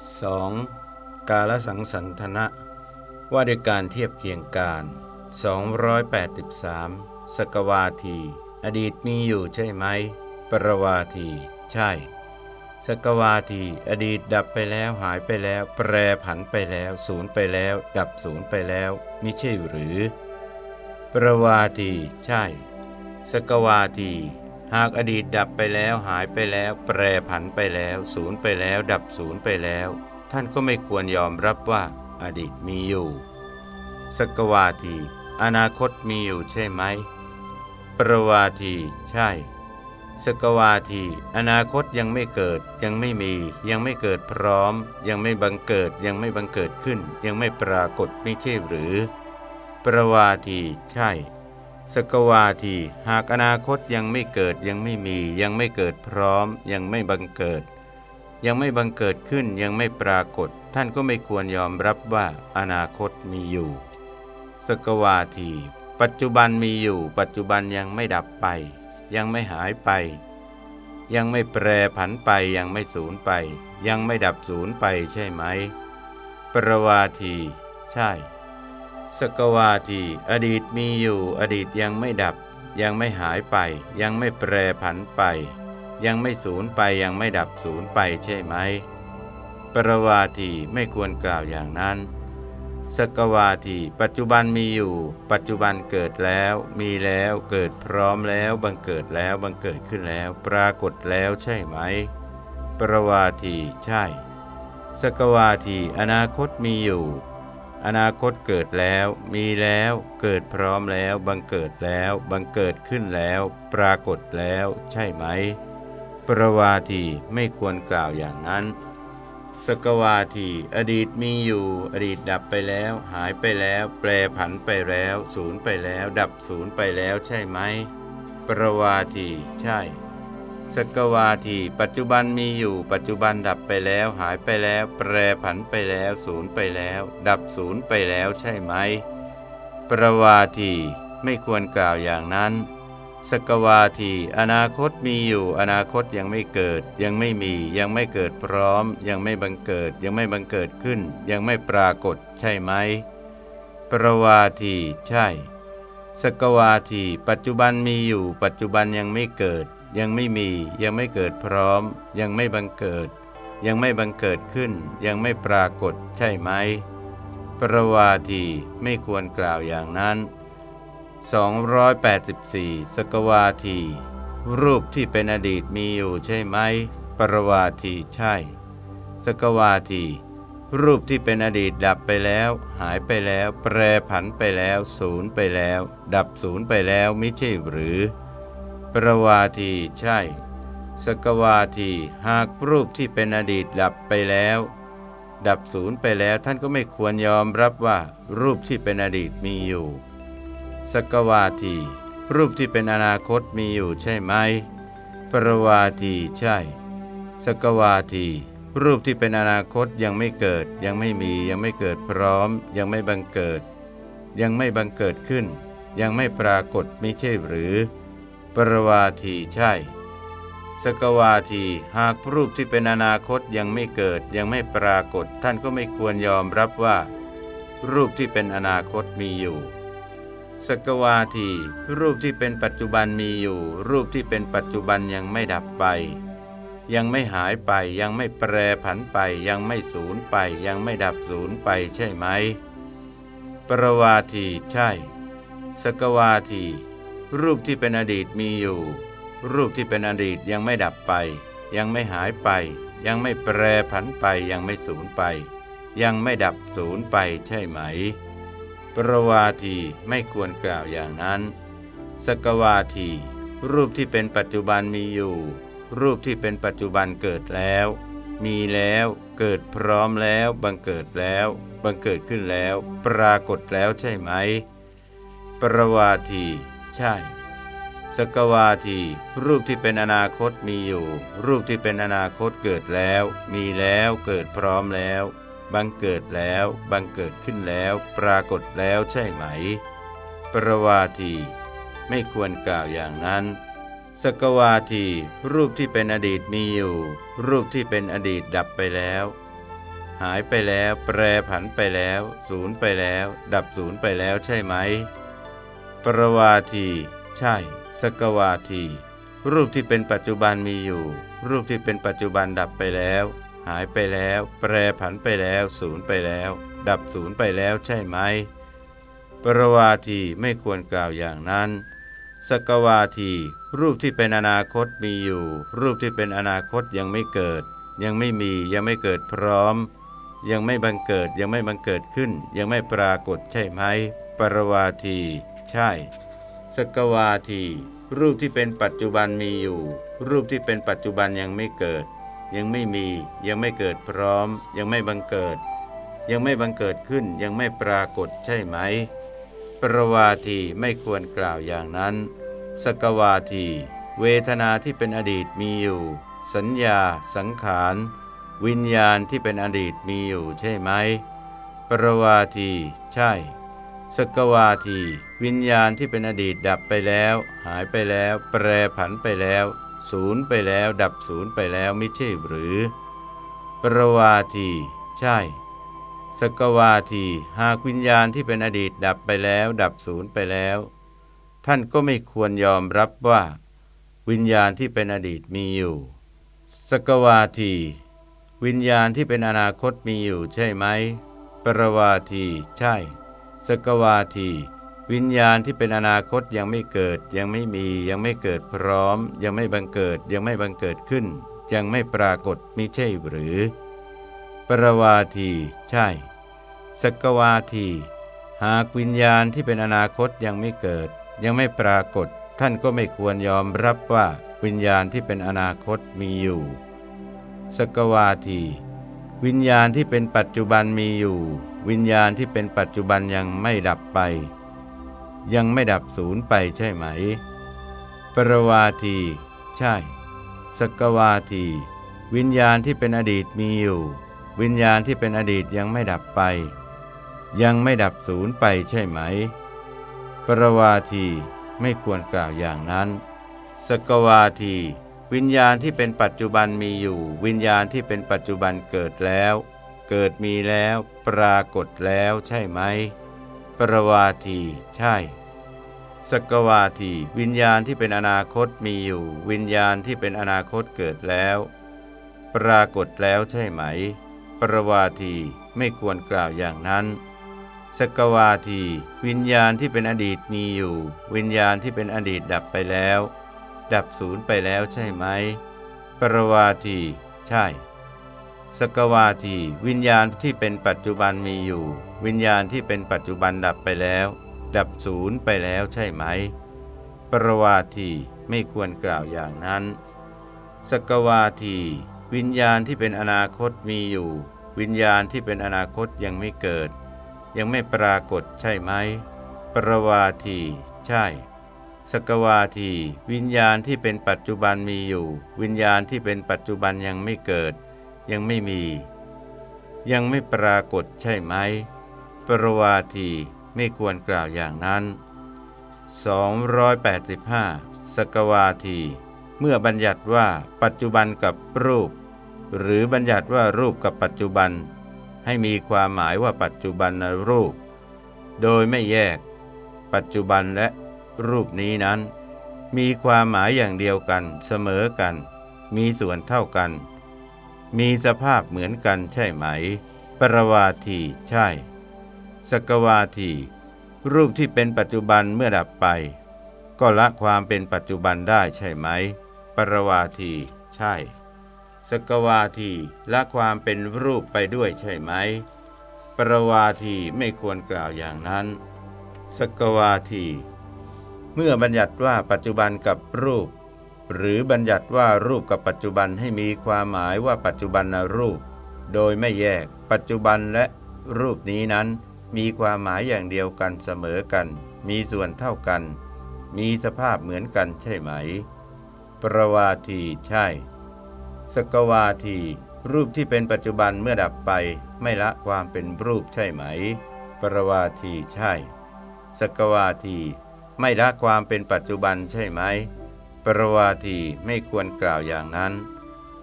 2. กาลสังสันทนะว่าด้วยการเทียบเคียงการ 283 สกวาที อดีตมีอยู่ใช่ไหม ปรวาที ใช่ สกวาที อดีตดับไปแล้วหายไปแล้ว แปรผันไปแล้วสูญไปแล้ว ดับสูญไปแล้วมิใช่หรือ ปรวาที ใช่ สกวาที หากอดีตดับไปแล้วหายไปแล้ว แปรผันไปแล้วสูญไปแล้ว ดับสูญไปแล้ว ท่านก็ไม่ควรยอมรับว่าอดีตมีอยู่ สกวาที อนาคตมีอยู่ใช่ไหม ประวาที ใช่ สกวาที อนาคตยังไม่เกิด ยังไม่มี ยังไม่เกิดพร้อม ยังไม่บังเกิด ยังไม่บังเกิดขึ้น ยังไม่ปรากฏไม่ใช่หรือ ประวาที ใช่ สกวาที หากอนาคตยังไม่เกิดยังไม่มี ยังไม่เกิดพร้อม ยังไม่บังเกิด ยังไม่บังเกิดขึ้นยังไม่ปรากฏ ท่านก็ไม่ควรยอมรับว่าอนาคตมีอยู่ สกวาที ปัจจุบันมีอยู่ ปัจจุบันยังไม่ดับไป ยังไม่หายไป ยังไม่แปรผันไปยังไม่สูญไป ยังไม่ดับสูญไปใช่ไหม ปรวาที ใช่ สกวาที อดีตมีอยู่ อดีตยังไม่ดับ ยังไม่หายไป ยังไม่แปรผันไป ยังไม่สูญไปยังไม่ดับสูญไปใช่ไหม ปรวาทีไม่ควรกล่าวอย่างนั้น สกวาที ปัจจุบันมีอยู่ ปัจจุบันเกิดแล้ว มีแล้วเกิดพร้อมแล้วบังเกิดแล้วบังเกิดขึ้นแล้ว ปรากฏแล้วใช่ไหม ปรวาทีใช่ สกวาที อนาคตมีอยู่ อนาคตเกิดแล้ว มีแล้ว เกิดพร้อมแล้ว บังเกิดแล้ว บังเกิดขึ้นแล้ว ปรากฏแล้ว ใช่ไหม ประวาทีไม่ควรกล่าวอย่างนั้น สกวาที อดีตมีอยู่ อดีตดับไปแล้ว หายไปแล้ว แปรผันไปแล้วสูญไปแล้ว ดับสูญไปแล้ว ใช่ไหม ประวาที ใช่ สกวาทีปัจจุบันมีอยู่ ปัจจุบันดับไปแล้ว หายไปแล้ว แปรผันไปแล้วสูญไปแล้ว ดับสูญไปแล้วใช่ไหม ประวาทีไม่ควรกล่าวอย่างนั้น สกวาที อนาคตมีอยู่ อนาคตยังไม่เกิด ยังไม่มี ยังไม่เกิดพร้อม ยังไม่บังเกิด ยังไม่บังเกิดขึ้น ยังไม่ปรากฏใช่ไหม ประวาที ใช่ สกวาที ปัจจุบันมีอยู่ ปัจจุบันยังไม่เกิด ยังไม่มียังไม่เกิดพร้อม ยังไม่บังเกิด ยังไม่บังเกิดขึ้น ยังไม่ปรากฏใช่ไหมประวาทีไม่ควรกล่าวอย่างนั้น 284 สกวาที รูปที่เป็นอดีตมีอยู่ใช่ไหม ปรวาทีใช่ สกวาที รูปที่เป็นอดีตดับไปแล้ว หายไปแล้ว แปรผันไปแล้วสูญไปแล้ว ดับสูญไปแล้วไม่ใช่หรือ ประวาทีใช่ สกวาทีหากรูปที่เป็นอดีตดับไปแล้ว ดับศูนย์ไปแล้วท่านก็ไม่ควรยอมรับว่า รูปที่เป็นอดีตมีอยู่ สกวาที รูปที่เป็นอนาคตมีอยู่ใช่ไหม ประวาทีใช่ สกวาที รูปที่เป็นอนาคตยังไม่เกิด ยังไม่มียังไม่เกิดพร้อม ยังไม่บังเกิด ยังไม่บังเกิดขึ้น ยังไม่ปรากฏไม่ใช่หรือ ปรวาทีใช่ สกวาทีหากรูปที่เป็นอนาคตยังไม่เกิดยังไม่ปรากฏ ท่านก็ไม่ควรยอมรับว่า รูปที่เป็นอนาคตมีอยู่ สกวาที รูปที่เป็นปัจจุบันมีอยู่ รูปที่เป็นปัจจุบันยังไม่ดับไป ยังไม่หายไปยังไม่แปรผันไป ยังไม่สูญไป ยังไม่ดับสูญไปใช่ไหม ปรวาทีใช่ สกวาที รูปที่เป็นอดีตมีอยู่ รูปที่เป็นอดีตยังไม่ดับไป ยังไม่หายไป ยังไม่แปรผันไปยังไม่สูญไป ยังไม่ดับสูญไปใช่ไหม ประวาทีไม่ควรกล่าวอย่างนั้น สกวาที รูปที่เป็นปัจจุบันมีอยู่ รูปที่เป็นปัจจุบันเกิดแล้ว มีแล้วเกิดพร้อมแล้ว บังเกิดแล้ว บังเกิดขึ้นแล้ว ปรากฏแล้วใช่ไหม ประวาที ช่ สกวาที รูปที่เป็นอนาคตมีอยู่ รูปที่เป็นอนาคตเกิดแล้ว มีแล้วเกิดพร้อมแล้ว บังเกิดแล้ว บังเกิดขึ้นแล้ว ปรากฏแล้วใช่ไหม ปรวาที ไม่ควรกล่าวอย่างนั้นสกวาที รูปที่เป็นอดีตมีอยู่ รูปที่เป็นอดีตดับไปแล้ว หายไปแล้ว แปรผันไปแล้ว ศูนย์ไปแล้ว ดับศูนย์ไปแล้วใช่ไหม ปรวาที ใช่ สกวาที รูปที่เป็นปัจจุบันมีอยู่ รูปที่เป็นปัจจุบันดับไปแล้ว หายไปแล้ว แปรผันไปแล้วศูนย์ไปแล้ว ดับศูนย์ไปแล้วใช่ไหม ปรวาทีไม่ควรกล่าวอย่างนั้น สกวาที รูปที่เป็นอนาคตมีอยู่ รูปที่เป็นอนาคตยังไม่เกิด ยังไม่มียังไม่เกิดพร้อม ยังไม่บังเกิดยังไม่บังเกิดขึ้น ยังไม่ปรากฏใช่ไหม ปรวาที ใช่ สกวาที รูปที่เป็นปัจจุบันมีอยู่ รูปที่เป็นปัจจุบันยังไม่เกิด ยังไม่มี ยังไม่เกิดพร้อม ยังไม่บังเกิด ยังไม่บังเกิดขึ้น ยังไม่ปรากฏใช่ไหม ปรวาทีไม่ควรกล่าวอย่างนั้น สกวาที เวทนาที่เป็นอดีตมีอยู่ สัญญา สังขาร วิญญาณที่เป็นอดีตมีอยู่ใช่ไหม ปรวาที ใช่ สกวาที วิญญาณที่เป็นอดีตดับไปแล้ว หายไปแล้ว แปรผันไปแล้ว ศูนย์ไปแล้ว ดับศูนย์ไปแล้วไม่ใช่หรือ ปรวาที ใช่ สกวาที หากวิญญาณที่เป็นอดีตดับไปแล้ว ดับศูนย์ไปแล้ว ท่านก็ไม่ควรยอมรับว่า วิญญาณที่เป็นอดีตมีอยู่ สกวาที วิญญาณที่เป็นอนาคตมีอยู่ใช่ไหม ปรวาที ใช่ สกวาที วิญญาณที่เป็นอนาคตยังไม่เกิด ยังไม่มี ยังไม่เกิดพร้อม ยังไม่บังเกิด ยังไม่บังเกิดขึ้น ยังไม่ปรากฏมิใช่หรือ ปรวาที ใช่ สกวาที หากวิญญาณที่เป็นอนาคตยังไม่เกิด ยังไม่ปรากฏ ท่านก็ไม่ควรยอมรับว่าวิญญาณที่เป็นอนาคตมีอยู่ สกวาที วิญญาณที่เป็นปัจจุบันมีอยู่ วิญญาณที่เป็นปัจจุบันยังไม่ดับไป ยังไม่ดับศูนย์ไปใช่ไหม ปรวาที ใช่ สกวาที วิญญาณที่เป็นอดีตมีอยู่ วิญญาณที่เป็นอดีตยังไม่ดับไป ยังไม่ดับศูนย์ไปใช่ไหม ปรวาทีไม่ควรกล่าวอย่างนั้น สกวาที วิญญาณที่เป็นปัจจุบันมีอยู่ วิญญาณที่เป็นปัจจุบันเกิดแล้ว เกิดมีแล้วปรากฏแล้วใช่ไหม ปรวาทีใช่ สกวาที วิญญาณที่เป็นอนาคตมีอยู่ วิญญาณที่เป็นอนาคตเกิดแล้ว ปรากฏแล้วใช่ไหม ปรวาทีไม่ควรกล่าวอย่างนั้น สกวาที วิญญาณที่เป็นอดีตมีอยู่ วิญญาณที่เป็นอดีตดับไปแล้ว ดับศูนย์ไปแล้วใช่ไหม ปรวาที ใช่ สกวาทีวิญญาณที่เป็นปัจจุบันมีอยู่ วิญญาณที่เป็นปัจจุบันดับไปแล้ว ดับศูนย์ไปแล้วใช่ไหม ปรวาทีไม่ควรกล่าวอย่างนั้น สกวาที วิญญาณที่เป็นอนาคตมีอยู่ วิญญาณที่เป็นอนาคตยังไม่เกิด ยังไม่ปรากฏใช่ไหม ปรวาที ใช่สกวาที วิญญาณที่เป็นปัจจุบันมีอยู่ วิญญาณที่เป็นปัจจุบันยังไม่เกิด ยังไม่มี ยังไม่ปรากฏใช่ไหม ปรวาทีไม่ควรกล่าวอย่างนั้น 285 สกวาที เมื่อบัญญัติว่าปัจจุบันกับรูป หรือบัญญัติว่ารูปกับปัจจุบัน ให้มีความหมายว่าปัจจุบันรูป โดยไม่แยก ปัจจุบันและรูปนี้นั้น มีความหมายอย่างเดียวกันเสมอกัน มีส่วนเท่ากัน มีสภาพเหมือนกันใช่ไหม ปรวาทีใช่ สกวาที รูปที่เป็นปัจจุบันเมื่อดับไป ก็ละความเป็นปัจจุบันได้ใช่ไหม ปรวาที ใช่ สกวาทีละความเป็นรูปไปด้วยใช่ไหม ปรวาทีไม่ควรกล่าวอย่างนั้น สกวาที เมื่อบัญญัติว่าปัจจุบันกับรูป หรือบัญญัติว่ารูปกับปัจจุบันให้มีความหมายว่าปัจจุบันรูป โดยไม่แยกปัจจุบันและรูปนี้นั้น มีความหมายอย่างเดียวกันเสมอกัน มีส่วนเท่ากัน มีสภาพเหมือนกันใช่ไหม ประวาทีใช่ สกวาที รูปที่เป็นปัจจุบันเมื่อดับไปไม่ละความเป็นรูปใช่ไหม ประวาทีใช่ สกวาที ไม่ละความเป็นปัจจุบันใช่ไหม ปรวาทีไม่ควรกล่าวอย่างนั้น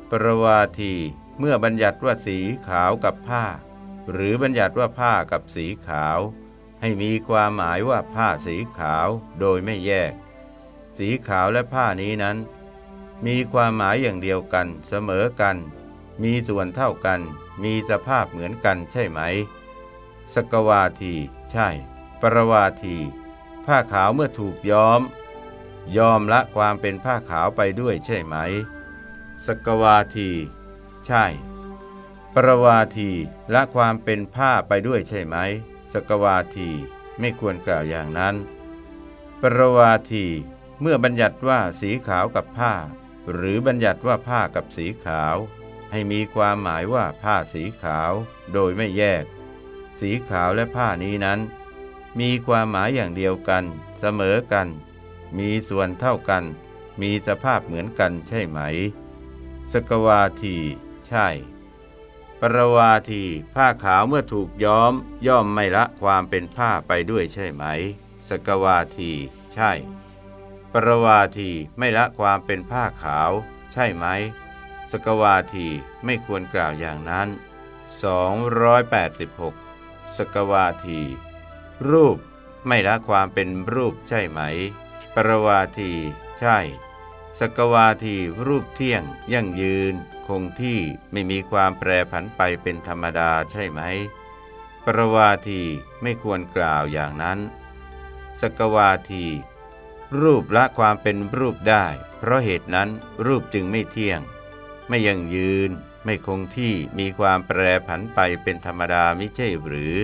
ปรวาทีเมื่อบัญญัติว่าสีขาวกับผ้า หรือบัญญัติว่าผ้ากับสีขาว ให้มีความหมายว่าผ้าสีขาวโดยไม่แยก สีขาวและผ้านี้นั้น มีความหมายอย่างเดียวกันเสมอกัน มีส่วนเท่ากัน มีสภาพเหมือนกันใช่ไหม สกวาที ใช่ ปรวาที ผ้าขาวเมื่อถูกย้อม ยอมละความเป็นผ้าขาวไปด้วยใช่ไหม สกวาที ใช่ ปรวาทีละความเป็นผ้าไปด้วยใช่ไหม สกวาทีไม่ควรกล่าวอย่างนั้น ปรวาที เมื่อบัญญัติว่าสีขาวกับผ้า หรือบัญญัติว่าผ้ากับสีขาว ให้มีความหมายว่าผ้าสีขาว โดยไม่แยก สีขาวและผ้านี้นั้น มีความหมายอย่างเดียวกัน เสมอกัน มีส่วนเท่ากัน มีสภาพเหมือนกันใช่ไหม สกวาที ใช่ ปรวาที ผ้าขาวเมื่อถูกย้อม ย่อมไม่ละความเป็นผ้าไปด้วยใช่ไหม สกวาที ใช่ ปรวาทีไม่ละความเป็นผ้าขาว ใช่ไหม สกวาทีไม่ควรกล่าวอย่างนั้น 286 สกวาที รูปไม่ละความเป็นรูปใช่ไหม ปรวาที ใช่ สกวาทีรูปเที่ยง ยั่งยืน คงที่ไม่มีความแปรผันไปเป็นธรรมดาใช่ไหม ปรวาทีไม่ควรกล่าวอย่างนั้น สกวาที รูปละความเป็นรูปได้ เพราะเหตุนั้นรูปจึงไม่เที่ยง ไม่ยั่งยืน ไม่คงที่มีความแปรผันไปเป็นธรรมดาไม่ใช่หรือ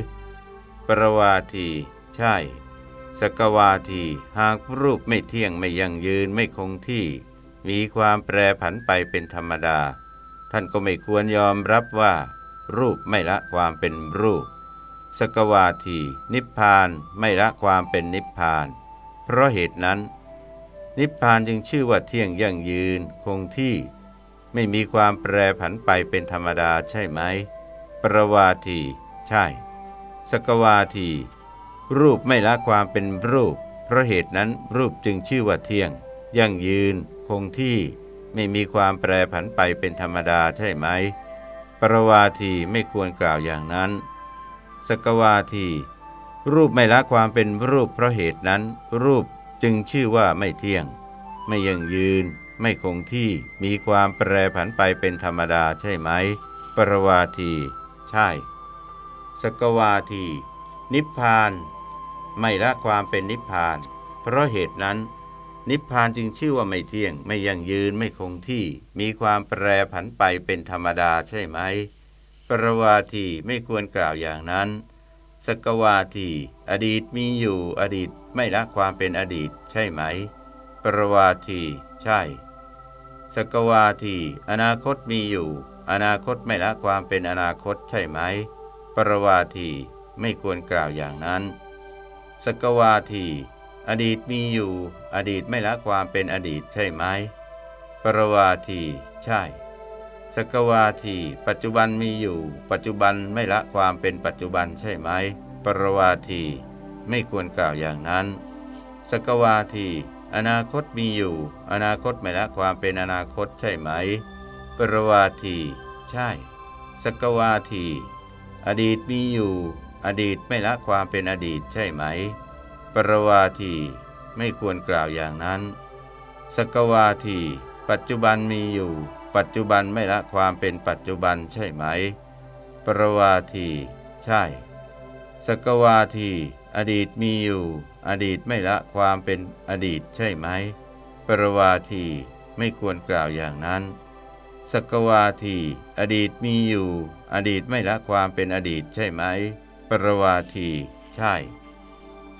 ปรวาที ใช่ สกวาทีหากรูปไม่เที่ยงไม่ยั่งยืนไม่คงที่ มีความแปรผันไปเป็นธรรมดา ท่านก็ไม่ควรยอมรับว่า รูปไม่ละความเป็นรูป สกวาที นิพพานไม่ละความเป็นนิพพาน เพราะเหตุนั้น นิพพานจึงชื่อว่าเที่ยงยั่งยืนคงที่ ไม่มีความแปรผันไปเป็นธรรมดาใช่ไหม ประวาที ใช่ สกวาที รูปไม่ละความเป็นรูป เพราะเหตุนั้นรูปจึงชื่อว่าเที่ยง ยั่งยืน คงที่ ไม่มีความแปรผันไปเป็นธรรมดาใช่ไหม ปรวาทีไม่ควรกล่าวอย่างนั้น สกวาที รูปไม่ละความเป็นรูป เพราะเหตุนั้น รูปจึงชื่อว่าไม่เที่ยง ไม่ยั่งยืน ไม่คงที่ มีความแปรผันไปเป็นธรรมดาใช่ไหม ปรวาที ใช่ สกวาที นิพพาน ไม่ละความเป็นนิพพาน เพราะเหตุนั้น นิพพานจึงชื่อว่าไม่เที่ยง ไม่ยั่งยืนไม่คงที่ มีความแปรผันไปเป็นธรรมดาใช่ไหม ปรวาทีไม่ควรกล่าวอย่างนั้น สกวาทีอดีตมีอยู่อดีตไม่ละความเป็นอดีตใช่ไหม ปรวาทีใช่ สกวาทีอนาคตมีอยู่ อนาคตไม่ละความเป็นอนาคตใช่ไหม ปรวาทีไม่ควรกล่าวอย่างนั้น สกวาที อดีตมีอยู่ อดีตไม่ละความเป็นอดีตใช่ไหม ปรวาที ใช่ สกวาที ปัจจุบันมีอยู่ ปัจจุบันไม่ละความเป็นปัจจุบันใช่ไหม ปรวาที ไม่ควรกล่าวอย่างนั้น สกวาที อนาคตมีอยู่ อนาคตไม่ละความเป็นอนาคตใช่ไหม ปรวาที ใช่ สกวาที อดีตมีอยู่ อดีตไม่ละความเป็นอดีตใช่ไหม ปรวาทีไม่ควรกล่าวอย่างนั้น สกวาที ปัจจุบันมีอยู่ ปัจจุบันไม่ละความเป็นปัจจุบันใช่ไหม ปรวาที ใช่ สกวาที อดีตมีอยู่ อดีตไม่ละความเป็นอดีตใช่ไหม ปรวาทีไม่ควรกล่าวอย่างนั้นสกวาที อดีตมีอยู่ อดีตไม่ละความเป็นอดีตใช่ไหม ปรวาที ใช่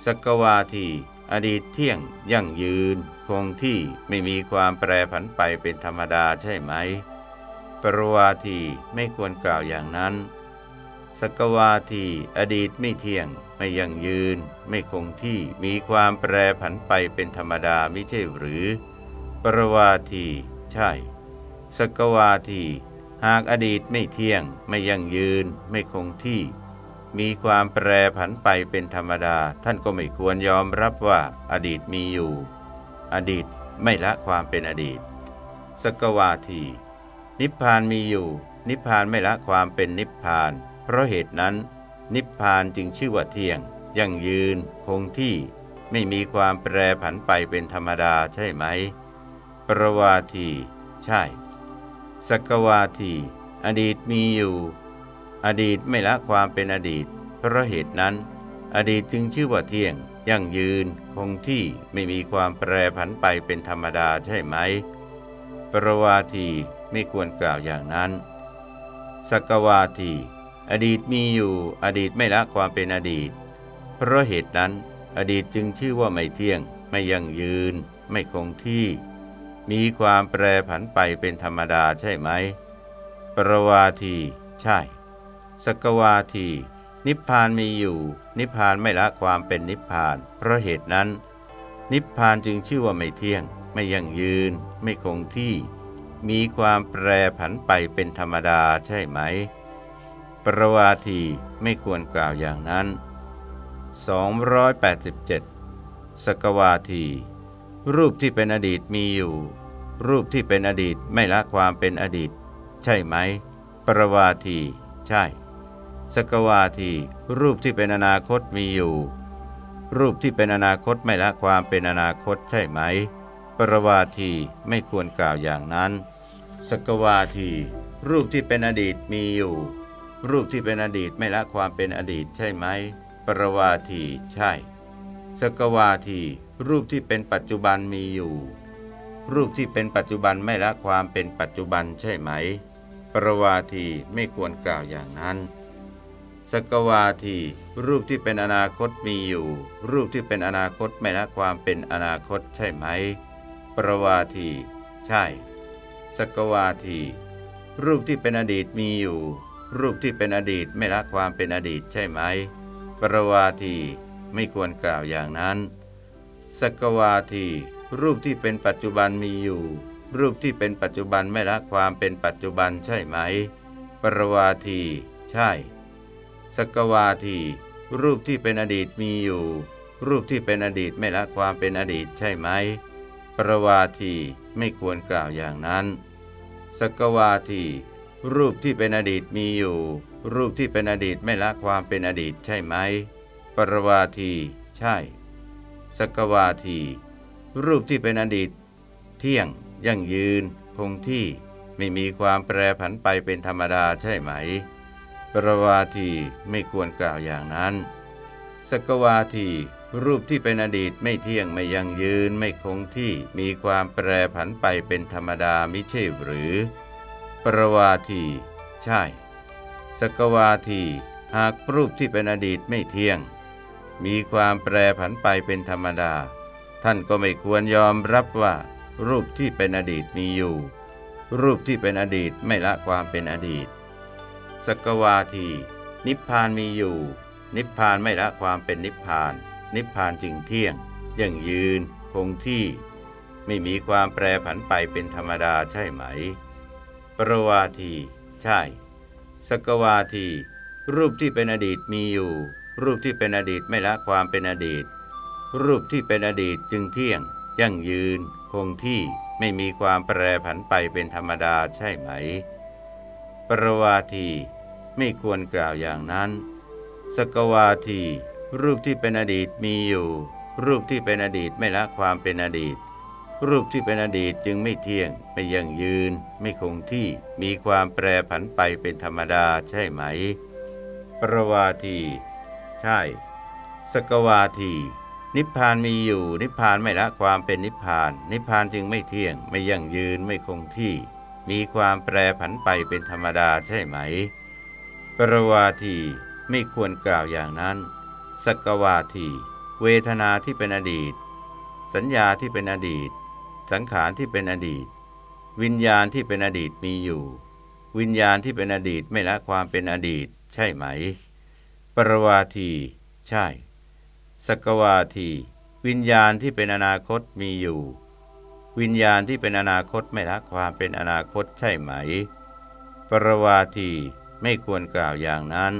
สกวาที อดีตเที่ยง ยั่งยืน คงที่ไม่มีความแปรผันไปเป็นธรรมดาใช่ไหม ปรวาทีไม่ควรกล่าวอย่างนั้น สกวาที อดีตไม่เที่ยง ไม่ยั่งยืน ไม่คงที่มีความแปรผันไปเป็นธรรมดาไม่ใช่หรือ ปรวาที ใช่ สกวาที หากอดีตไม่เที่ยง ไม่ยั่งยืน ไม่คงที่ มีความแปรผันไปเป็นธรรมดา ท่านก็ไม่ควรยอมรับว่าอดีตมีอยู่ อดีตไม่ละความเป็นอดีต สกวาที นิพพานมีอยู่ นิพพานไม่ละความเป็นนิพพาน เพราะเหตุนั้น นิพพานจึงชื่อว่าเที่ยง ยั่งยืน คงที่ ไม่มีความแปรผันไปเป็นธรรมดาใช่ไหม ปรวาที ใช่ สกวาที อดีตมีอยู่ อดีตไม่ละความเป็นอดีต เพราะเหตุนั้น อดีตจึงชื่อว่าเที่ยง ยั่งยืน คงที่ไม่มีความแปรผันไปเป็นธรรมดาใช่ไหม ปรวาทีไม่ควรกล่าวอย่างนั้น สกวาที อดีตมีอยู่ อดีตไม่ละความเป็นอดีต เพราะเหตุนั้น อดีตจึงชื่อว่าไม่เที่ยง ไม่ยั่งยืน ไม่คงที่ มีความแปรผันไปเป็นธรรมดาใช่ไหม ปรวาที ใช่ สกวาที นิพพานมีอยู่ นิพพานไม่ละความเป็นนิพพาน เพราะเหตุนั้น นิพพานจึงชื่อว่าไม่เที่ยง ไม่ยั่งยืน ไม่คงที่ มีความแปรผันไปเป็นธรรมดาใช่ไหม ปรวาทีไม่ควรกล่าวอย่างนั้น 287 สกวาที รูปที่เป็นอดีตมีอยู่ รูปที่เป็นอดีตไม่ละความเป็นอดีต ใช่ไหม ปรวาที ใช่ สกวาทีรูปที่เป็นอนาคตมีอยู่ รูปที่เป็นอนาคตไม่ละความเป็นอนาคตใช่ไหม ปรวาทีไม่ควรกล่าวอย่างนั้น สกวาที รูปที่เป็นอดีตมีอยู่ รูปที่เป็นอดีตไม่ละความเป็นอดีตใช่ไหม ปรวาทีใช่ สกวาที รูปที่เป็นปัจจุบันมีอยู่ รูปที่เป็นปัจจุบันไม่ละความเป็นปัจจุบันใช่ไหม ปรวาทีไม่ควรกล่าวอย่างนั้น สกวาที รูปที่เป็นอนาคตมีอยู่ รูปที่เป็นอนาคตไม่ละความเป็นอนาคตใช่ไหม ปรวาที ใช่ สกวาที รูปที่เป็นอดีตมีอยู่ รูปที่เป็นอดีตไม่ละความเป็นอดีตใช่ไหม ปรวาที ไม่ควรกล่าวอย่างนั้น สกวาที รูปที่เป็นปัจจุบันมีอยู่ รูปที่เป็นปัจจุบันไม่ละความเป็นปัจจุบันใช่ไหม ปรวาที ใช่ สกวาที รูปที่เป็นอดีตมีอยู่ รูปที่เป็นอดีตไม่ละความเป็นอดีตใช่ไหม ปรวาทีไม่ควรกล่าวอย่างนั้น สกวาที รูปที่เป็นอดีตมีอยู่ รูปที่เป็นอดีตไม่ละความเป็นอดีตใช่ไหม ปรวาที ใช่ สกวาที รูปที่เป็นอดีต เที่ยง ยั่งยืน คงที่ ไม่มีความแปรผันไปเป็นธรรมดาใช่ไหม ปรวาทีไม่ควรกล่าวอย่างนั้น สกวาที รูปที่เป็นอดีตไม่เที่ยงไม่ยั่งยืนไม่คงที่มีความแปรผันไปเป็นธรรมดามิใช่หรือ ปรวาที ใช่ สกวาที หากรูปที่เป็นอดีตไม่เที่ยง มีความแปรผันไปเป็นธรรมดา ท่านก็ไม่ควรยอมรับว่า รูปที่เป็นอดีตมีอยู่ รูปที่เป็นอดีตไม่ละความเป็นอดีต สกวาที นิพพานมีอยู่ นิพพานไม่ละความเป็นนิพพาน นิพพานจึงเที่ยงยั่งยืน คงที่ ไม่มีความแปรผันไปเป็นธรรมดาใช่ไหม ปรวาที ใช่ สกวาที รูปที่เป็นอดีตมีอยู่ รูปที่เป็นอดีตไม่ละความเป็นอดีต รูปที่เป็นอดีตจึงเที่ยง ยั่งยืน คงที่ไม่มีความแปรผันไปเป็นธรรมดาใช่ไหม ปรวาที ไม่ควรกล่าวอย่างนั้น สกวาที รูปที่เป็นอดีตมีอยู่ รูปที่เป็นอดีตไม่ละความเป็นอดีต รูปที่เป็นอดีตจึงไม่เที่ยง ไม่ยั่งยืน ไม่คงที่มีความแปรผันไปเป็นธรรมดาใช่ไหม ประวาที ใช่ สกวาทีนิพพานมีอยู่ นิพพานไม่ละความเป็นนิพพาน นิพพานจึงไม่เที่ยง ไม่ยั่งยืน ไม่คงที่ มีความแปรผันไปเป็นธรรมดาใช่ไหม ปรวาทีไม่ควรกล่าวอย่างนั้น สกวาที เวทนาที่เป็นอดีต สัญญาที่เป็นอดีต สังขารที่เป็นอดีต วิญญาณที่เป็นอดีตมีอยู่ วิญญาณที่เป็นอดีตไม่ละความเป็นอดีต ใช่ไหม ปรวาที ใช่ สกวาที วิญญาณที่เป็นอนาคตมีอยู่ วิญญาณที่เป็นอนาคตไม่ละความเป็นอนาคตใช่ไหม ปรวาที ไม่ควรกล่าวอย่างนั้น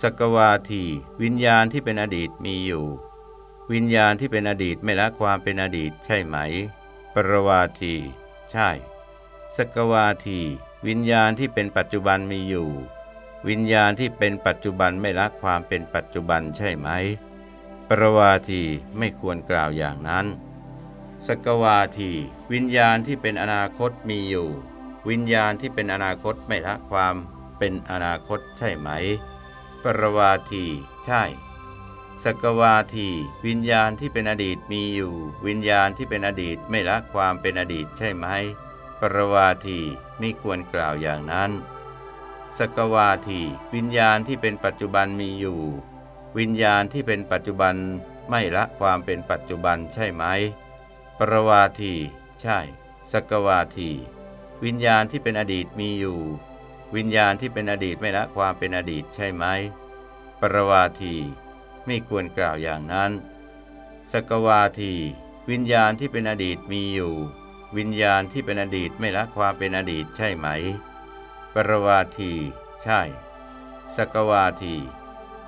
สกวาทีวิญญาณที่เป็นอดีตมีอยู่ วิญญาณที่เป็นอดีตไม่ละความเป็นอดีตใช่ไหม ปรวาที ใช่สกวาที วิญญาณที่เป็นปัจจุบันมีอยู่ วิญญาณที่เป็นปัจจุบันไม่ละความเป็นปัจจุบันใช่ไหม ปรวาทีไม่ควรกล่าวอย่างนั้นสกวาที วิญญาณที่เป็นอนาคตมีอยู่ วิญญาณที่เป็นอนาคตไม่ละความ เป็นอนาคตใช่ไหม ปรวาที ใช่ สกวาที วิญญาณที่เป็นอดีตมีอยู่ วิญญาณที่เป็นอดีตไม่ละความเป็นอดีตใช่ไหม ปรวาทีไม่ควรกล่าวอย่างนั้น สกวาที วิญญาณที่เป็นปัจจุบันมีอยู่ วิญญาณที่เป็นปัจจุบันไม่ละความเป็นปัจจุบันใช่ไหม ปรวาที ใช่ สกวาที วิญญาณที่เป็นอดีตมีอยู่ วิญญาณที่เป็นอดีตไม่ละความเป็นอดีตใช่ไหม ปรวาทีไม่ควรกล่าวอย่างนั้น สกวาที วิญญาณที่เป็นอดีตมีอยู่ วิญญาณที่เป็นอดีตไม่ละความเป็นอดีตใช่ไหม ปรวาที ใช่ สกวาที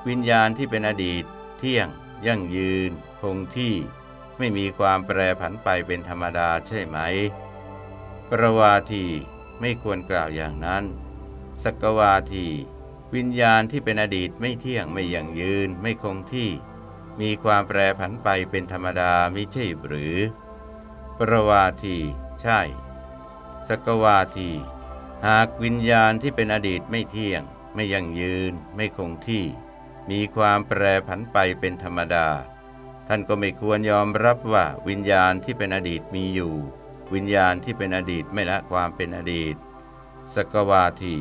วิญญาณที่เป็นอดีต เที่ยง ยั่งยืน คงที่ ไม่มีความแปรผันไปเป็นธรรมดาใช่ไหม ปรวาทีไม่ควรกล่าวอย่างนั้น สกวาที วิญญาณที่เป็นอดีตไม่เที่ยงไม่ยั่งยืนไม่คงที่ มีความแปรผันไปเป็นธรรมดาไม่ใช่หรือ ประวาที ใช่ สกวาที หากวิญญาณที่เป็นอดีตไม่เที่ยง ไม่ยั่งยืน ไม่คงที่ มีความแปรผันไปเป็นธรรมดา ท่านก็ไม่ควรยอมรับว่าวิญญาณที่เป็นอดีตมีอยู่ วิญญาณที่เป็นอดีตไม่ละความเป็นอดีตสกวาที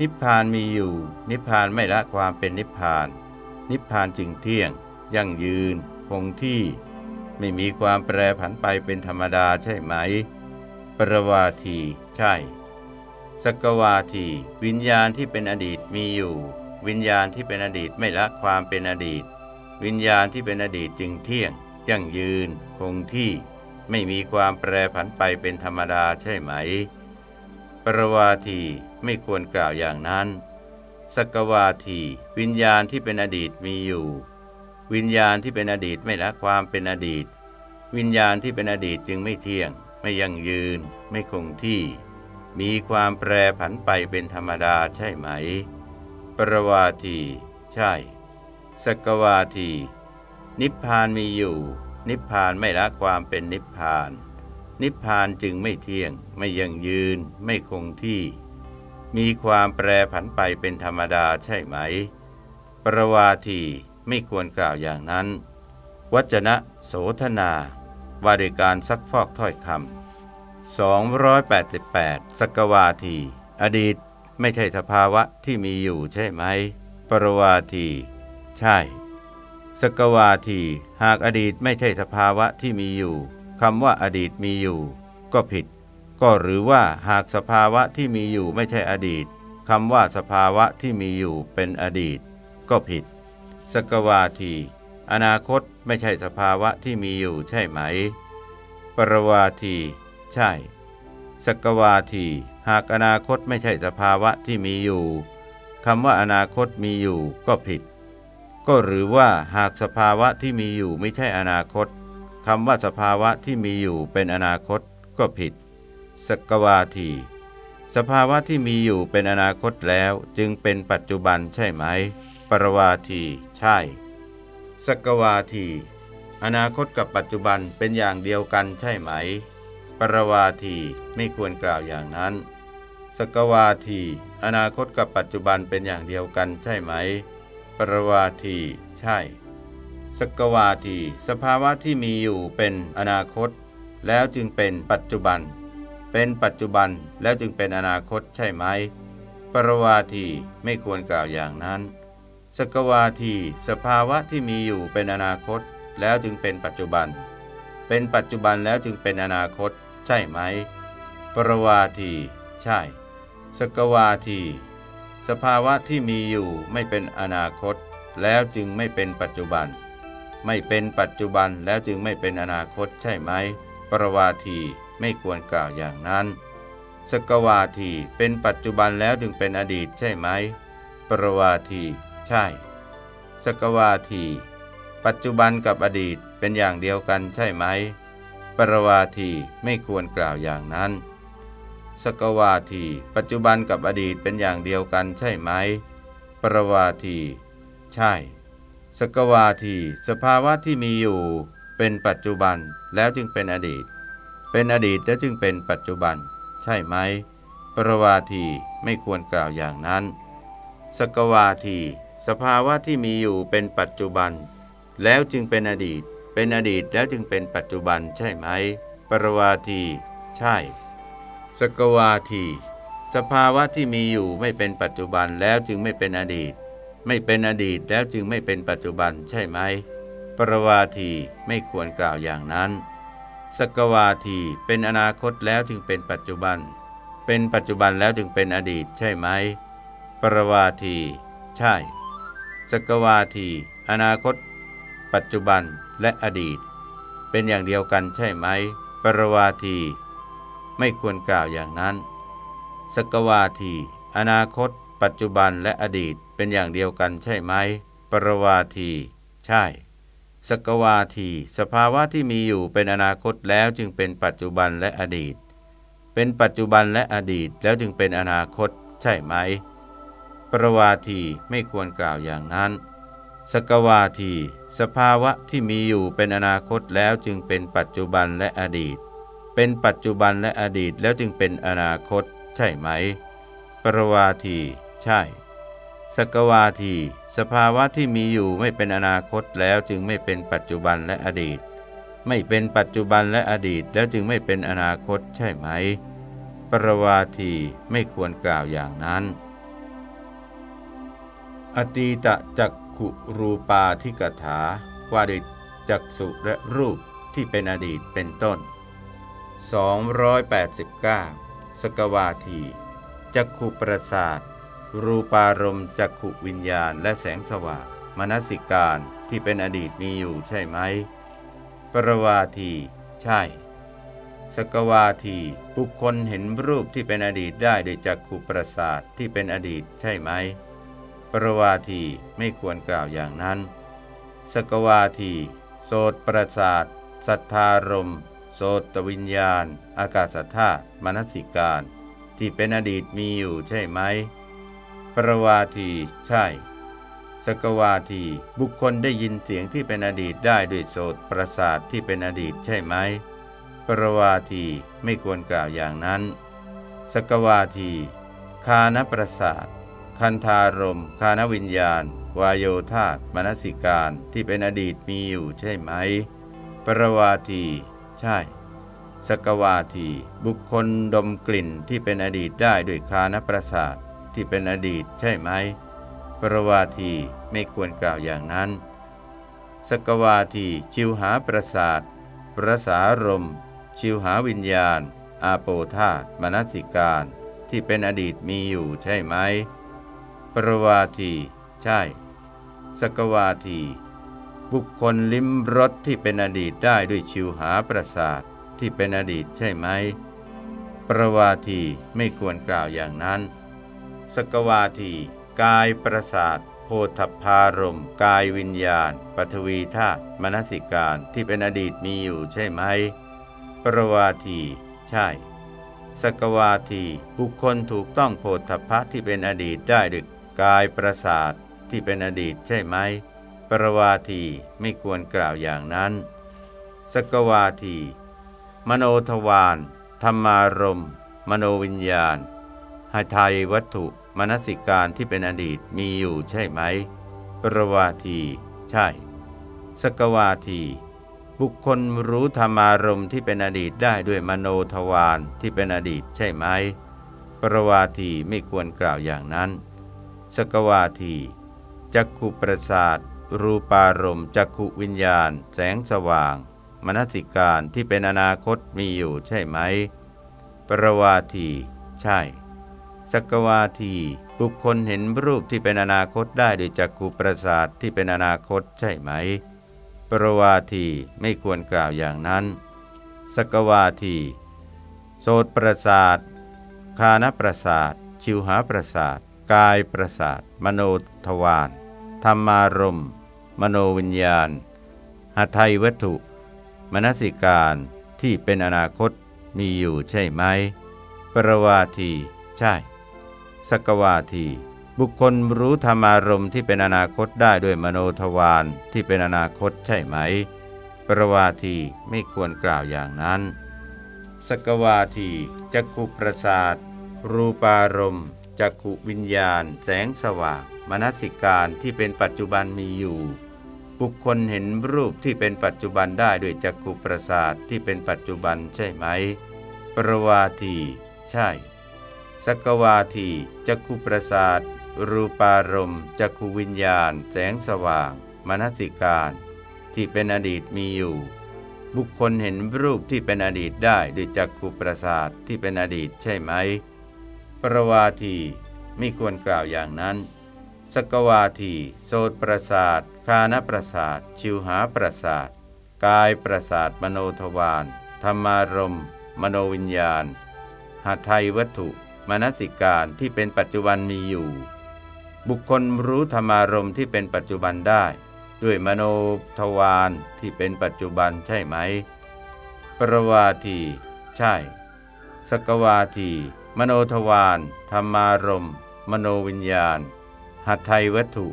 นิพพานมีอยู่ นิพพานไม่ละความเป็นนิพพาน นิพพานจึงเที่ยง ยั่งยืน คงที่ ไม่มีความแปรผันไปเป็นธรรมดาใช่ไหม ปรวาทีใช่ สกวาที วิญญาณที่เป็นอดีตมีอยู่ วิญญาณที่เป็นอดีตไม่ละความเป็นอดีต วิญญาณที่เป็นอดีตจึงเที่ยง ยั่งยืน คงที่ ไม่มีความแปรผันไปเป็นธรรมดาใช่ไหม รวาทีไม่ควรกล่าวอย่างนั้น สกวาที วิญญาณที่เป็นอดีตมีอยู่ วิญญาณที่เป็นอดีตไม่ละความเป็นอดีต วิญญาณที่เป็นอดีตจึงไม่เที่ยง ไม่ยั่งยืน ไม่คงที่ มีความแปรผันไปเป็นธรรมดาใช่ไหม ปรวาที ใช่ สกวาที นิพพานมีอยู่ นิพพานไม่ละความเป็นนิพพาน นิพพานจึงไม่เที่ยง ไม่ยั่งยืน ไม่คงที่ มีความแปรผันไปเป็นธรรมดาใช่ไหม ปรวาทีไม่ควรกล่าวอย่างนั้น วัจนะโสธนา ว่าริการซักฟอกถ้อยคำ288สกวาที อดีตไม่ใช่สภาวะที่มีอยู่ใช่ไหม ปรวาที ใช่ สกวาที หากอดีตไม่ใช่สภาวะที่มีอยู่ คำว่าอดีตมีอยู่ ก็ผิด ก็หรือว่าหากสภาวะที่มีอยู่ไม่ใช่อดีตคำว่าสภาวะที่มีอยู่เป็นอดีต ก็ผิด สกวาที อนาคตไม่ใช่สภาวะที่มีอยู่ใช่ไหม ปรวาที ใช่ สกวาที หากอนาคตไม่ใช่สภาวะที่มีอยู่คำว่าอนาคตมีอยู่ก็ผิด ก็หรือว่าหากสภาวะที่มีอยู่ไม่ใช่อนาคต คำว่าสภาวะที่มีอยู่เป็นอนาคตก็ผิดสกวาที สภาวะที่มีอยู่เป็นอนาคตแล้วจึงเป็นปัจจุบันใช่ไหม ปรวาที ใช่สกวาที อนาคตกับปัจจุบันเป็นอย่างเดียวกันใช่ไหม ปรวาทีไม่ควรกล่าวอย่างนั้นสกวาที อนาคตกับปัจจุบันเป็นอย่างเดียวกันใช่ไหม ปรวาที ใช่ สกวาที สภาวะที่มีอยู่เป็นอนาคต แล้วจึงเป็นปัจจุบัน เป็นปัจจุบันแล้วจึงเป็นอนาคตใช่ไหม ปรวาทีไม่ควรกล่าวอย่างนั้น สกวาที สภาวะที่มีอยู่เป็นอนาคต แล้วจึงเป็นปัจจุบัน เป็นปัจจุบันแล้วจึงเป็นอนาคต ใช่ไหม ปรวาที ใช่ สกวาที สภาวะที่มีอยู่ไม่เป็นอนาคต แล้วจึงไม่เป็นปัจจุบัน ไม่เป็นปัจจุบันแล้วจึงไม่เป็นอนาคตใช่ไหม ปรวาทีไม่ควรกล่าวอย่างนั้น สกวาทีเป็นปัจจุบันแล้วจึงเป็นอดีตใช่ไหม ปรวาทีใช่ สกวาที ปัจจุบันกับอดีตเป็นอย่างเดียวกันใช่ไหม ปรวาทีไม่ควรกล่าวอย่างนั้น สกวาที ปัจจุบันกับอดีตเป็นอย่างเดียวกันใช่ไหม ปรวาที ใช่ สกวาทีสภาวะที่มีอยู่ เป็นปัจจุบันแล้วจึงเป็นอดีต เป็นอดีตแล้วจึงเป็นปัจจุบัน ใช่ไหม ปรวาทีไม่ควรกล่าวอย่างนั้น สกวาที สภาวะที่มีอยู่เป็นปัจจุบัน แล้วจึงเป็นอดีต เป็นอดีตแล้วจึงเป็นปัจจุบันใช่ไหม ปรวาที ใช่ สกวาที สภาวะที่มีอยู่ไม่เป็นปัจจุบันแล้วจึงไม่เป็นอดีต ไม่เป็นอดีตแล้วจึงไม่เป็นปัจจุบันใช่ไหม ปรวาทีไม่ควรกล่าวอย่างนั้น สกวาทีเป็นอนาคตแล้วจึงเป็นปัจจุบัน เป็นปัจจุบันแล้วจึงเป็นอดีตใช่ไหม ปรวาที ใช่ สกวาที อนาคต ปัจจุบันและอดีต เป็นอย่างเดียวกันใช่ไหม ปรวาที ไม่ควรกล่าวอย่างนั้น สกวาที อนาคต ปัจจุบันและอดีตเป็นอย่างเดียวกันใช่ไหม ปรวาที ใช่ สกวาที สภาวะที่มีอยู่เป็นอนาคตแล้วจึงเป็นปัจจุบันและอดีต เป็นปัจจุบันและอดีตแล้วจึงเป็นอนาคต ใช่ไหม ปรวาทีไม่ควรกล่าวอย่างนั้น สกวาที สภาวะที่มีอยู่เป็นอนาคตแล้วจึงเป็นปัจจุบันและอดีต เป็นปัจจุบันและอดีตแล้วจึงเป็นอนาคต ใช่ไหม ปรวาที ช่ สกวาที สภาวะที่มีอยู่ไม่เป็นอนาคตแล้วจึงไม่เป็นปัจจุบันและอดีต ไม่เป็นปัจจุบันและอดีตแล้วจึงไม่เป็นอนาคตใช่ไหม ปรวาทีไม่ควรกล่าวอย่างนั้น อตีตะจักขุรูปาทิกถาวาดิจักสุและรูปที่เป็นอดีตเป็นต้น 289 สกวาทีจักขุประสาท รูปารมณ์จักขุวิญญาณและแสงสว่างมนสิการที่เป็นอดีตมีอยู่ใช่ไหม ปรวาที ใช่ สกวาทีบุคคลเห็นรูปที่เป็นอดีตได้โดยจักขุประสาทที่เป็นอดีตใช่ไหม ปรวาทีไม่ควรกล่าวอย่างนั้น สกวาที โสตประสาทสัทธารมโสตวิญญาณ อากาศธาตุมนสิการ ที่เป็นอดีตมีอยู่ใช่ไหม ปรวาที ใช่ สกวาที บุคคลได้ยินเสียงที่เป็นอดีตได้ด้วยโสตประสาทที่เป็นอดีตใช่ไหม ปรวาทีไม่ควรกล่าวอย่างนั้น สกวาที คานประสาท คันธารม คานวิญญาณ วายโยธาตมนสิการที่เป็นอดีตมีอยู่ใช่ไหม ปรวาที ใช่สกวาที บุคคลดมกลิ่นที่เป็นอดีตได้ด้วยคานประสาท ที่เป็นอดีตใช่ไหม ปรวาทีไม่ควรกล่าวอย่างนั้น สกวาทีชิวหาประสาท ประสารม ชิวหาวิญญาณ อาโปธาตมนสิการ ที่เป็นอดีตมีอยู่ใช่ไหม ปรวาที ใช่ สกวาที บุคคลลิ้มรสที่เป็นอดีตได้ด้วยชิวหาประสาทที่เป็นอดีตใช่ไหม ประวาทีไม่ควรกล่าวอย่างนั้น สกวาที กายประสาทโพธพารม กายวิญญาณปฐวีธาตุมนสิการที่เป็นอดีตมีอยู่ใช่ไหม ปรวาที ใช่ สกวาที บุคคลถูกต้องโพธพะที่เป็นอดีตได้ดึกกายประสาทที่เป็นอดีตใช่ไหม ปรวาทีไม่ควรกล่าวอย่างนั้น สกวาที มโนทวารธรรมารม มโนวิญญาณ หาไทยวัตถุมนสิการที่เป็นอดีตมีอยู่ใช่ไหม ปรวาที ใช่ สกวาที บุคคลรู้ธรรมารมที่เป็นอดีตได้ด้วยมโนทวารที่เป็นอดีตใช่ไหม ปรวาทีไม่ควรกล่าวอย่างนั้น สกวาทีจักขุประสาทรูปารมจักขุวิญญาณ แสงสว่าง มนสิการที่เป็นอนาคตมีอยู่ใช่ไหม ปรวาที ใช่ สกวาที บุคคลเห็นรูปที่เป็นอนาคตได้โดยจักขุประสาทที่เป็นอนาคตใช่ไหม ปรวาทีไม่ควรกล่าวอย่างนั้น สกวาที โสตประสาท คานประสาท ชิวหาประสาท กายประสาท มโนทวาร ธรรมารมมโนวิญญาณหทัยวัตถุ มนสิการที่เป็นอนาคตมีอยู่ใช่ไหมปปรวาที ใช่ สกวาที บุคคลรู้ธรรมารมณ์ที่เป็นอนาคตได้ด้วยมโนทวารที่เป็นอนาคตใช่ไหม ปรวาทีไม่ควรกล่าวอย่างนั้น สกวาทีจักขุประสาท รูปารมณ์จักขุวิญญาณ แสงสว่างมนสิการที่เป็นปัจจุบันมีอยู่ บุคคลเห็นรูปที่เป็นปัจจุบันได้ด้วยจักขุประสาทที่เป็นปัจจุบันใช่ไหม ปรวาที ใช่ สกวาทีจักขุประสาท รูปารมณ์จักขุวิญญาณ แสงสว่าง มนสิการ ที่เป็นอดีตมีอยู่ บุคคลเห็นรูปที่เป็นอดีตได้ด้วยจักขุประสาทที่เป็นอดีตใช่ไหม ปรวาทีไม่ควรกล่าวอย่างนั้น สกวาทีโสตประสาท คานประสาท ชิวหาประสาท กายประสาทมโนทวารธรรมารมณ์มโนวิญญาณ หาไทยวัตถุ มนสิการที่เป็นปัจจุบันมีอยู่ บุคคลรู้ธรรมารมณ์ที่เป็นปัจจุบันได้ ด้วยมโนทวารที่เป็นปัจจุบันใช่ไหม ปรวาที ใช่ สกวาที มโนทวารธรรมารมณ์มโนวิญญาณ หัตไทยวัตถุ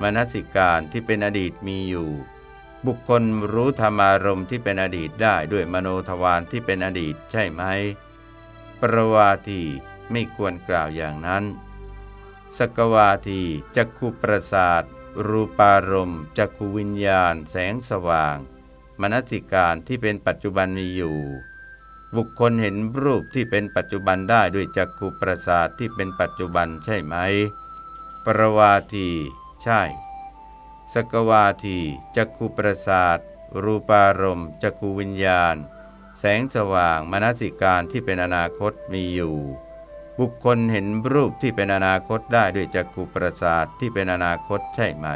มนสิการที่เป็นอดีตมีอยู่ บุคคลรู้ธรรมารมณ์ที่เป็นอดีตได้ด้วยมโนทวารที่เป็นอดีตใช่ไหม ปรวาที ไม่ควรกล่าวอย่างนั้น สกวาทีจักขุประสาท รูปารมณ์จักขุวิญญาณ แสงสว่าง มนสิการที่เป็นปัจจุบันมีอยู่ บุคคลเห็นรูปที่เป็นปัจจุบันได้ด้วยจักขุประสาทที่เป็นปัจจุบันใช่ไหม ปรวาที ใช่ สกวาทีจักขุประสาท รูปารมณ์จักขุวิญญาณแสงสว่างมนสิการที่เป็นอนาคตมีอยู่ บุคคลเห็นรูปที่เป็นอนาคตได้ด้วยจักขุประสาทที่เป็นอนาคตใช่ไหม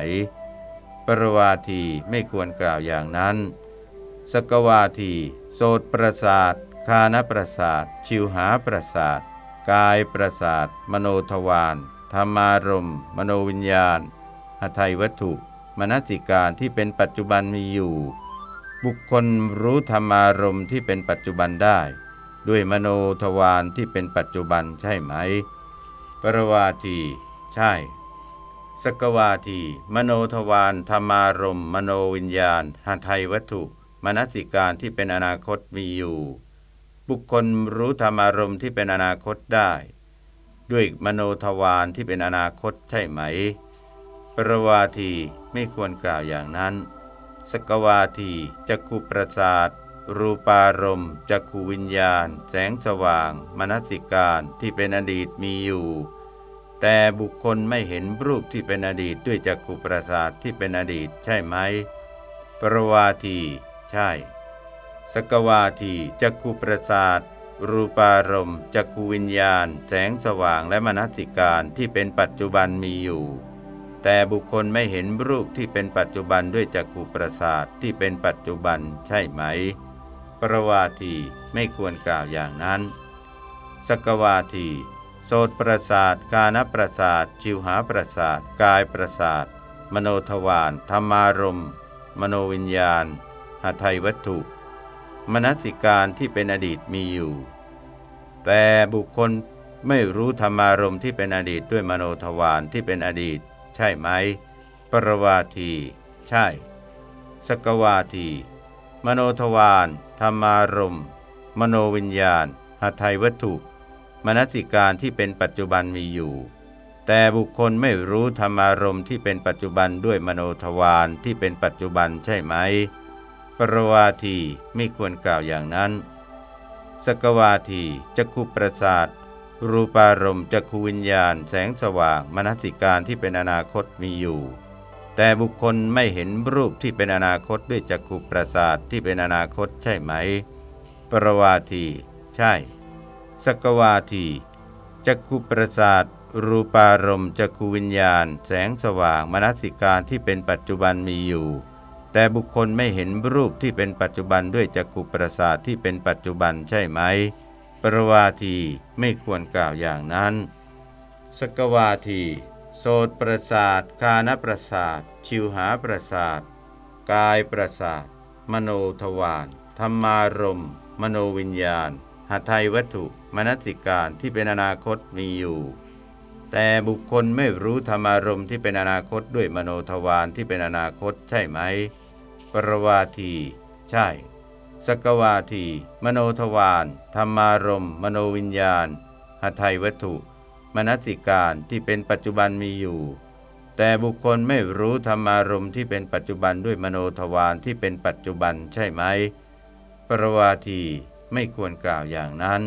ปรวาทีไม่ควรกล่าวอย่างนั้น สกวาที โสตประสาท คานประสาท ชิวหาประสาท กายประสาท มโนทวารธรรมารมมโนวิญญาณหทัยวัตถุ มนสิการที่เป็นปัจจุบันมีอยู่ บุคคลรู้ธรรมารมที่เป็นปัจจุบันได้ ด้วยมโนทวารที่เป็นปัจจุบันใช่ไหม ปรวาที ใช่ สกวาที มโนทวารธรรมารมมโนวิญญาณหทัยวัตถุมนสิการที่เป็นอนาคตมีอยู่ บุคคลรู้ธรรมารมที่เป็นอนาคตได้ ด้วยมโนทวารที่เป็นอนาคตใช่ไหม ปรวาทีไม่ควรกล่าวอย่างนั้น สกวาทีจักขุประสาท รูปารมณ์จักขวิญญาณ แสงสว่าง มนสิการที่เป็นอดีตมีอยู่ แต่บุคคลไม่เห็นรูปที่เป็นอดีตด้วยจักขุประสาทที่เป็นอดีตใช่ไหม ปรวาที ใช่ สกวาทีจักขุประสาทรูปารมณ์จักขวิญญาณ แสงสว่างและมนสิการที่เป็นปัจจุบันมีอยู่ แต่บุคคลไม่เห็นรูปที่เป็นปัจจุบันด้วยจักขุประสาทที่เป็นปัจจุบันใช่ไหม ปรวาทีไม่ควรกล่าวอย่างนั้น สกวาที โสตประสาท กานประสาทชิวหาประสาท กายประสาท มโนทวารธรรมารมมโนวิญญาณหทัยวัตถุ มนสิการที่เป็นอดีตมีอยู่ แต่บุคคลไม่รู้ธรรมารมที่เป็นอดีตด้วยมโนทวารที่เป็นอดีต ใช่ไหม ปรวาที ใช่ สกวาที มโนทวาร ธรรมารมณ์มโนวิญญาณหทัยวัตถุ มนสิการที่เป็นปัจจุบันมีอยู่ แต่บุคคลไม่รู้ธรรมารมณ์ที่เป็นปัจจุบันด้วยมโนทวารที่เป็นปัจจุบันใช่ไหม ปรวาทีไม่ควรกล่าวอย่างนั้น สกวาทีจักขุประสาทรูปารมณ์จักขวิญญาณ แสงสว่าง มนสิการที่เป็นอนาคตมีอยู่ แต่บุคคลไม่เห็นรูปที่เป็นอนาคตด้วยจักขุประสาทที่เป็นอนาคตใช่ไหม ปรวาที ใช่ สกวาทีจักขุประสาทรูปารมณ์จักขุวิญญาณ แสงสว่างมนสิการที่เป็นปัจจุบันมีอยู่ แต่บุคคลไม่เห็นรูปที่เป็นปัจจุบันด้วยจักขุประสาทที่เป็นปัจจุบันใช่ไหม ปรวาทีไม่ควรกล่าวอย่างนั้น สกวาที โสตประสาทคานประสาท ชิวหาประสาท กายประสาท มโนทวารธรรมารมณ์มโนวิญญาณหาไทยวัตถุมนสิการที่เป็นอนาคตมีอยู่ แต่บุคคลไม่รู้ธรรมารมณ์ที่เป็นอนาคตด้วยมโนทวารที่เป็นอนาคตใช่ไหม ปรวาที ใช่ สกวาที มโนทวารธรรมารมณ์มโนวิญญาณหาไทยวัตถุ มนสิการที่เป็นปัจจุบันมีอยู่ แต่บุคคลไม่รู้ธรรมารมณ์ที่เป็นปัจจุบันด้วยมโนทวารที่เป็นปัจจุบันใช่ไหม ปรวาทีไม่ควรกล่าวอย่างนั้น